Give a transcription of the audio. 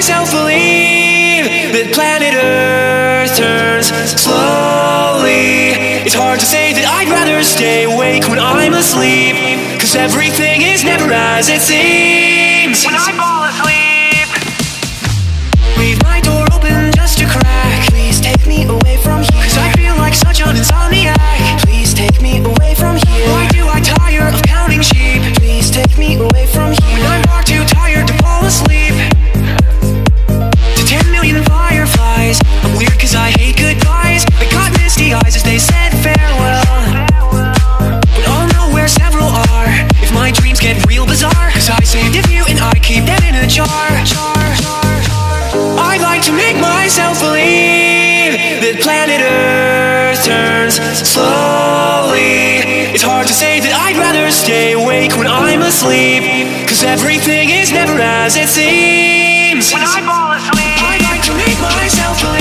myself believe that planet Earth turns slowly. It's hard to say that I'd rather stay awake when I'm asleep, cause everything is never as it seems. It's hard to say that I'd rather stay awake when I'm asleep. Cause everything is never as it seems. When I fall asleep, I like to make myself believe.